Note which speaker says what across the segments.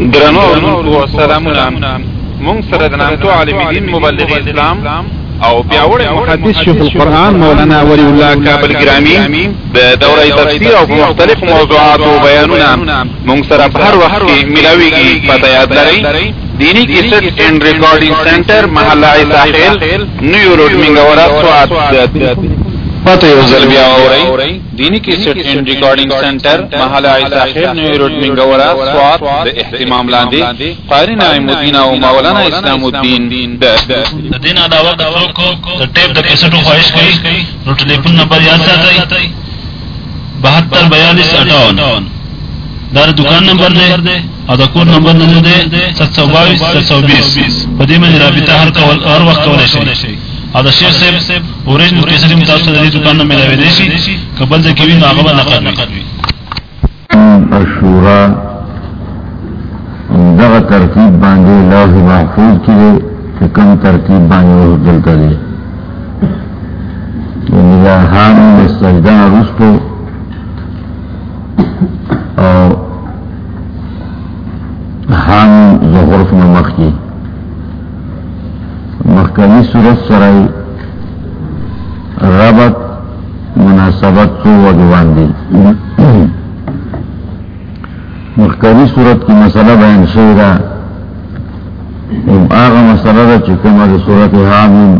Speaker 1: درنو او سلامونه مونږ سره د نامتو عالم دین مبلغ اسلام او پیاوړ محدث شیخ القرآن مولانا ولی الله کابل گرامی د دوره تفسیر او مختلف موضوعات او بیانونه مونږ سره په هر وخت کې ملاويږي پته یاد لرئ؟ دینی کیسټ اینڈ ریکارډینګ سنټر محله ساحل، نیو روډ، منګورا، سوات. پته یو ځل بیا اورئ دینی کیسټ اینڈ ریکارډینګ سنټر محله ساحل نیو روډ منګورا سوات د اهتمام لاندې قاری نعیم الدین او مولانا اسلام الدین۔ د
Speaker 2: دین علاوه د خلکو د ټیپ د کیسټو خواهش کوي نو ټلیفون نمبر یاد ساتئ 72 42 58 دا دکان نمبر دی او دا کور نمبر نه دی 722 720 په دې باندې رابطه هر کول هر وخت کولای شي او دا شیخ صاحب اوریجنل کیسټ متاسو د دې دکان نه ملاوي دي شي قبل د کیوین هغه به نقد وي.
Speaker 3: اشورا، دغه ترتیب باندې لوح محفوظ کړي چې کوم ترتیب باندې ورته دي یعنی دا هم سجده رستو او هم مخکنی صورت سرائی ربط مناسبت سو وجوان دی مخکنی صورت کی مسئلہ بیان شیرہ ام آغا مسئلہ دا چکم دا صورت حامل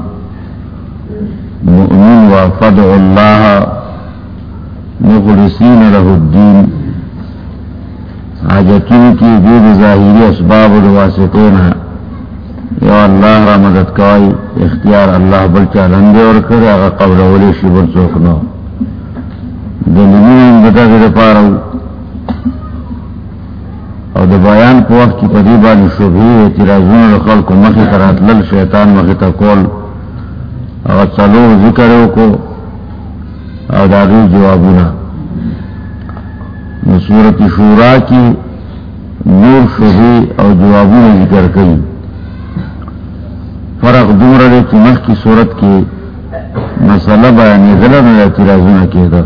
Speaker 3: مؤمن و فدع اللہ مخلصین له الدین۔ حاجتون کی دید ظاہری اسباب و واسطونا یا اللہ را مدد کوائی اختیار اللہ بلچا لندے اور کرے، آغا قبل اولی شی بل سوکنو دلگین بتا کے دے پارو. او د بیان په وخت کې په دې باندې شوبې اعتراضونه د خلکو مخې ته راتلل شیطان مخې ته کول. هغه څلور ذکر وکړو او دا دوی جوابونه نو صورت شورا کی نور شوبې او جوابونه ذکر کړي فرق دومره دی چې مخکې صورت کې مسله بیانېدله نو اعتراضونه کېده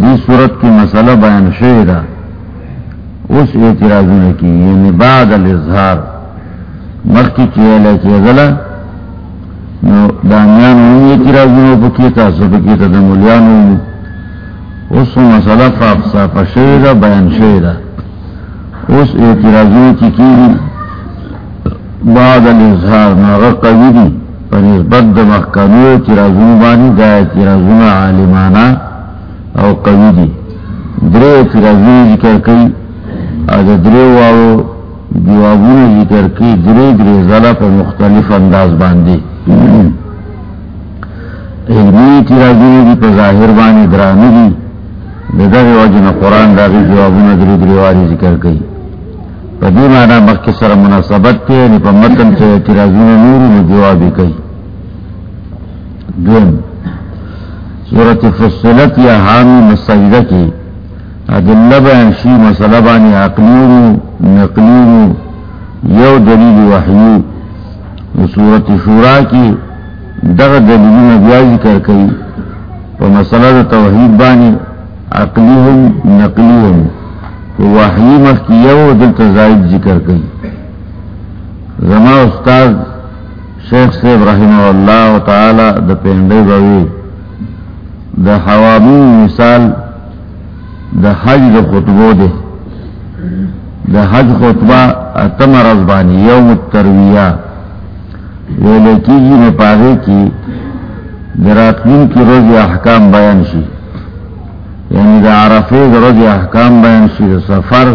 Speaker 3: دې صورت کې مسله بیان شوې ده اس اعتراضوں کی یعنی بعد الاظہار۔ مخی کی علیہ کی ازلا نو دامیان اونی اعتراضوں پا کیتا سب کیتا دا ملیانو اس مسئلہ فاقصا پا شیرہ بیان شیرہ اس اعتراضوں کی کی بعد الاظہار نو قوی دی پر نسبت دا مخکانو اعتراضوں بانی دا اعتراضوں عالمانا او قوی دی درے اعتراضوں ذکر کئی از درے واو جوابون ذکر کی درے درے ضلع پر مختلف انداز باندھی علمی تیراجی دی پر ظاہر بانی درانی دی. بدر وجن قرآن داغی جوابون درے درے والی ذکر کی پدی مانا مخی سر مناسبت تے یعنی پر متن سے تیراجون نور میں جوابی کی دوم صورت فصلت یا حامی مسجدہ کی ادلہ بیان شی مسئلہ بانی عقلیو نقلیو یو دلیل وحیو صورت شورا کی دغ دلیل نبیا ذکر کئی پا مسئلہ توحید بانی عقلیهم نقلیهم وحی مخی یو دلت زائد ذکر کئی۔ زما استاد شیخ سے رحمہ اللہ تعالی دا پہنڈے بوی، دا حوامی مثال، دا حج دا خطبو دے۔ دا حج خطبہ اتم رضبانی، یوم الترویہ۔ ویلے کی جی میں پاگے کی دراتمین کی روز احکام بیان شی۔ یعنی دا عرفے دا روز احکام بیان شی دا سفر،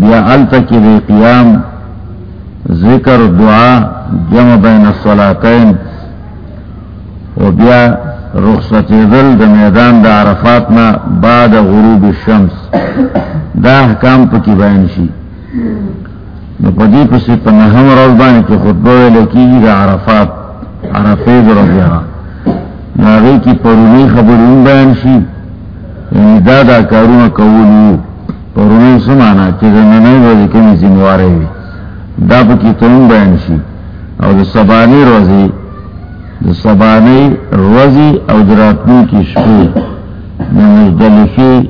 Speaker 3: بیا علتا کی دا قیام، ذکر، دعا جمع بین الصلاتین، و بیا رخصت دل د میدان د عرفات نا بعد غروب الشمس۔ دا احکام پکی بیان شي نو پدی پسی پا نحم روز بانی که خطبه لکی دا عرفات عرفه در رضیعا نو آغی کی پرونی خبرون بیان شي یعنی دا دا کارون قولیو پرونی سمانا چه زمینه روزی کمی زمواره وی دا پکی تون بیان شي. او دا سبانی روزی سبانی روزی او دراتنی کی شپی نمجدلفی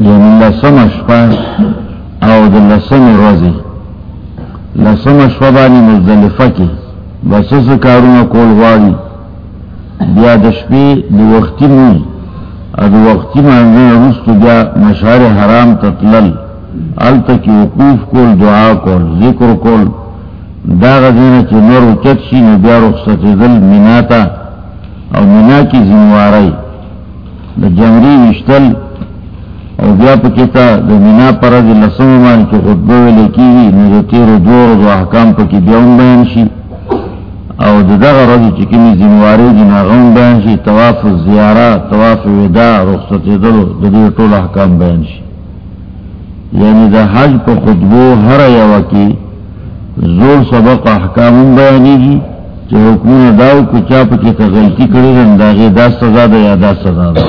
Speaker 3: یعنی لسم شپا او د لسم روزی لسم شوبانی مزدلفه کی بس اس کارونه کول غواړي؟ بیا د شپې د وختي مو ا د وختي باندې رستو بیا مشعر حرام تطلل. الته کی وقوف کول، دعا کول، ذکر کول. دا غزینه چې نور وچت شي نو بیا رخصت دل مناتا او منا کی زمواري د جمری وشتل او بیا پکې تا د مینا پر د لسم باندې کې خطبه ویل کیږي نو د تیر دوه او احکام پکې بیا هم بیان شي او د دغه ورځې چې کومې ذمہواری دي هغه هم بیان شي، طواف زیاره، طواف وداع رخصت دل د دې ټول احکام بیان شي. یعنی د حج په خطبو هر یو کې زور سبق احکام بیانېږي، چې حکمونه داو کو چا پکې ته غلطي کړې ده دا غي دا سزا ده یا دا سزا ده.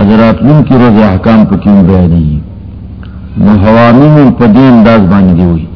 Speaker 3: اجرات من کی روز احکام پکې بیانېږي. نو حوامین په دې انداز باندې وي